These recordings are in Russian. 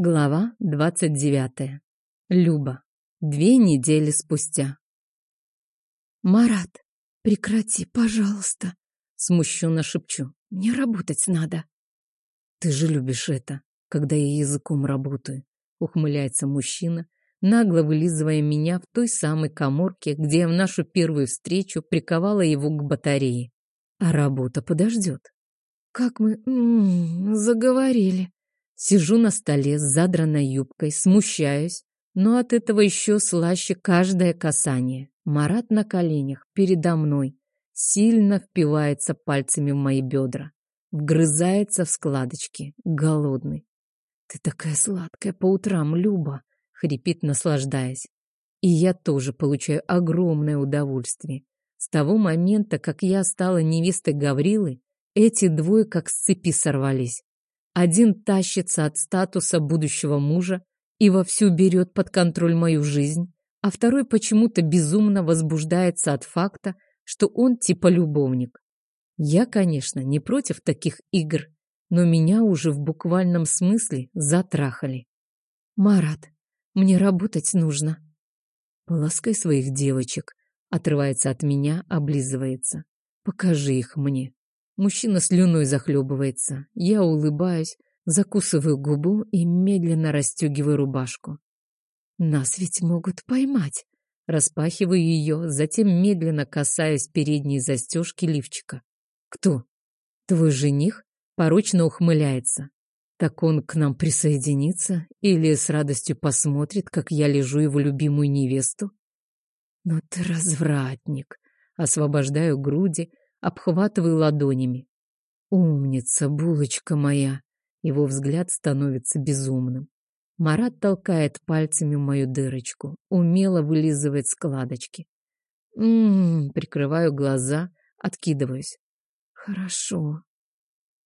Глава 29. Люба. Две недели спустя. «Марат, прекрати, пожалуйста!» Смущенно шепчу. «Мне работать надо!» «Ты же любишь это, когда я языком работаю!» Ухмыляется мужчина, нагло вылизывая меня в той самой коморке, где я в нашу первую встречу приковала его к батарее. А работа подождет. «Как мы м -м, заговорили!» Сижу на столе с задранной юбкой, смущаюсь, но от этого еще слаще каждое касание. Марат на коленях, передо мной, сильно впивается пальцами в мои бедра, вгрызается в складочки, голодный. «Ты такая сладкая по утрам, Люба!» — хрипит, наслаждаясь. И я тоже получаю огромное удовольствие. С того момента, как я стала невестой Гаврилы, эти двое как с цепи сорвались. Один тащится от статуса будущего мужа и вовсю берет под контроль мою жизнь, а второй почему-то безумно возбуждается от факта, что он типа любовник. Я, конечно, не против таких игр, но меня уже в буквальном смысле затрахали. «Марат, мне работать нужно». «Полоскай своих девочек», отрывается от меня, облизывается. «Покажи их мне». Мужчина слюной захлебывается. Я улыбаюсь, закусываю губу и медленно расстегиваю рубашку. Нас ведь могут поймать. Распахиваю ее, затем медленно касаюсь передней застежки лифчика. Кто? Твой жених? Порочно ухмыляется. Так он к нам присоединится или с радостью посмотрит, как я лежу его любимую невесту? Но ты развратник. Освобождаю груди, обхватываю ладонями. «Умница, булочка моя!» Его взгляд становится безумным. Марат толкает пальцами мою дырочку, умело вылизывает складочки. Ммм, прикрываю глаза, откидываюсь. Хорошо.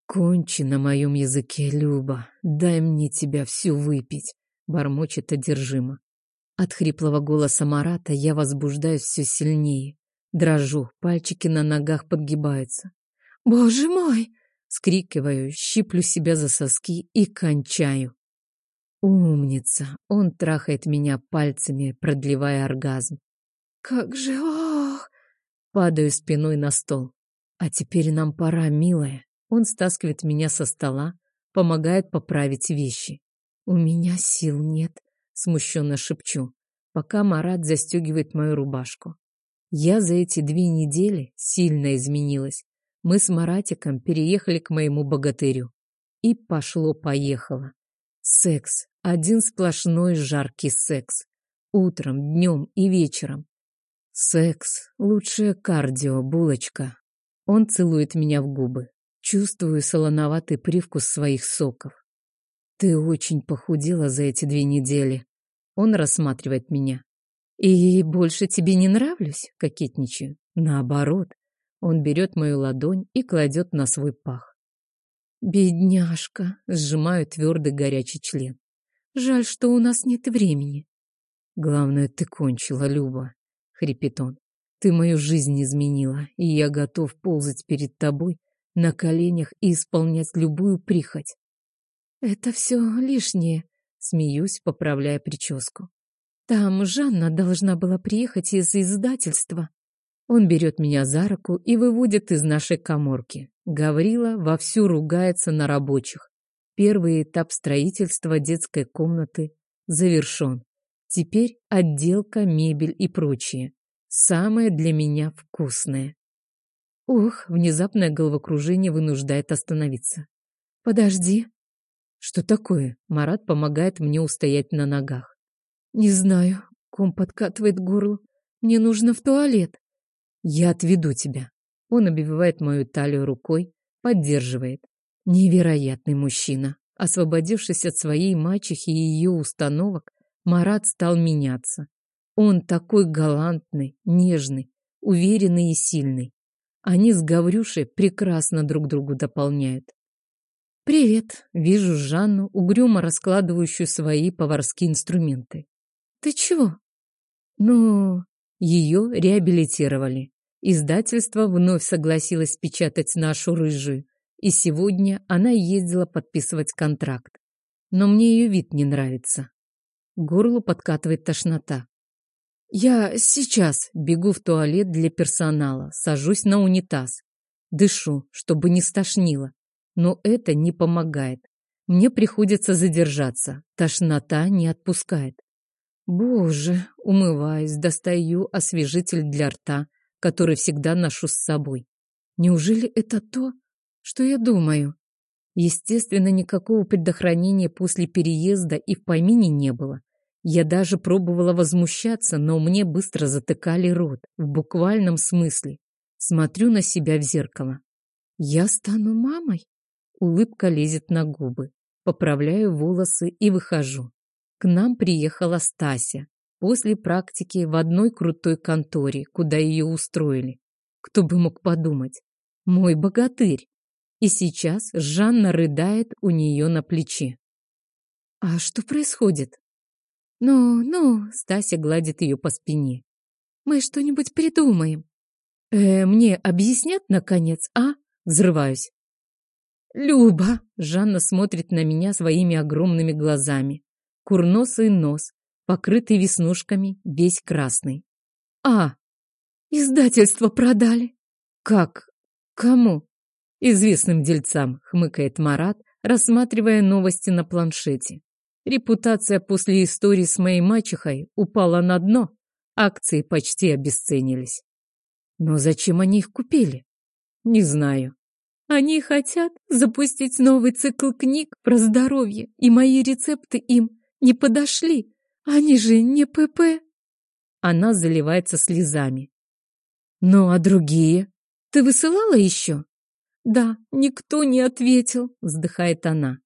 Кончи на моем языке, Люба. Дай мне тебя всю выпить, бормочет одержимо. От хриплого голоса Марата я возбуждаюсь все сильнее. Дрожу, пальчики на ногах подгибаются. «Боже мой!» — скрикиваю, щиплю себя за соски и кончаю. Умница! Он трахает меня пальцами, продлевая оргазм. «Как же... ох!» Падаю спиной на стол. «А теперь нам пора, милая». Он стаскивает меня со стола, помогает поправить вещи. «У меня сил нет», — смущенно шепчу, пока Марат застегивает мою рубашку. Я за эти две недели сильно изменилась. Мы с Маратиком переехали к моему богатырю. И пошло-поехало. Секс. Один сплошной жаркий секс. Утром, днем и вечером. Секс. Лучшее кардио, булочка. Он целует меня в губы. Чувствую солоноватый привкус своих соков. Ты очень похудела за эти две недели. Он рассматривает меня. «И больше тебе не нравлюсь?» — кокетничаю. Наоборот, он берет мою ладонь и кладет на свой пах. «Бедняжка!» — сжимаю твердый горячий член. «Жаль, что у нас нет времени». «Главное, ты кончила, Люба», — хрипит он. «Ты мою жизнь изменила, и я готов ползать перед тобой на коленях и исполнять любую прихоть». «Это все лишнее», — смеюсь, поправляя прическу. Там Жанна должна была приехать из издательства. Он берет меня за руку и выводит из нашей коморки. Гаврила вовсю ругается на рабочих. Первый этап строительства детской комнаты завершен. Теперь отделка, мебель и прочее. Самое для меня вкусное. Ох, внезапное головокружение вынуждает остановиться. Подожди. Что такое? Марат помогает мне устоять на ногах. Не знаю. Ком подкатывает горло. Мне нужно в туалет. Я отведу тебя. Он обвивает мою талию рукой, поддерживает. Невероятный мужчина. Освободившись от своей мачехи и ее установок, Марат стал меняться. Он такой галантный, нежный, уверенный и сильный. Они с Гаврюшей прекрасно друг другу дополняют. «Привет!» — вижу Жанну, угрюмо раскладывающую свои поварские инструменты. Ты чего? Ну, ее реабилитировали. Издательство вновь согласилось печатать нашу рыжую, и сегодня она ездила подписывать контракт. но мне ее вид не нравится. Горло подкатывает тошнота. Я сейчас бегу в туалет для персонала, сажусь на унитаз. Дышу, чтобы не стошнило. Но это не помогает. Мне приходится задержаться. Тошнота не отпускает. Боже, умываюсь, достаю освежитель для рта, который всегда ношу с собой. Неужели это то, что я думаю? Естественно, никакого предохранения после переезда и в помине не было. Я даже пробовала возмущаться, но мне быстро затыкали рот, в буквальном смысле. Смотрю на себя в зеркало. Я стану мамой? Улыбка лезет на губы. Поправляю волосы и выхожу. К нам приехала Стася. После практики в одной крутой конторе, куда ее устроили. Кто бы мог подумать. Мой богатырь. И сейчас Жанна рыдает у нее на плече. А что происходит? «Ну, ну», — Стася гладит ее по спине. «Мы что-нибудь придумаем». «Э, мне объяснят, наконец, а?» Взрываюсь. «Люба!» — Жанна смотрит на меня своими огромными глазами. Курносый нос, покрытый веснушками, весь красный. «А, издательство продали!» «Как? Кому?» «Известным дельцам», — хмыкает Марат, рассматривая новости на планшете. Репутация после истории с моей мачехой упала на дно, акции почти обесценились. Но зачем они их купили? Не знаю. Они хотят запустить новый цикл книг про здоровье, и мои рецепты им не подошли. Они же не ПП. Она заливается слезами. Ну, а другие? Ты высылала еще? Да, никто не ответил, вздыхает она.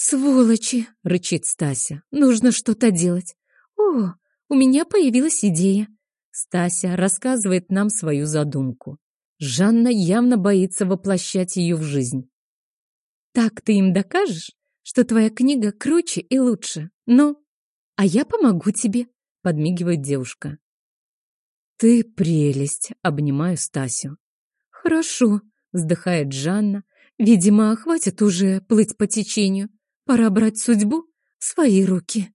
«Сволочи!» — рычит Стася. «Нужно что-то делать. О, у меня появилась идея!» Стася рассказывает нам свою задумку. Жанна явно боится воплощать ее в жизнь. «Так ты им докажешь, что твоя книга круче и лучше. Ну, а я помогу тебе», — подмигивает девушка. «Ты прелесть!» — обнимаю Стасю. «Хорошо», — вздыхает Жанна. «Видимо, хватит уже плыть по течению. Пора брать судьбу в свои руки.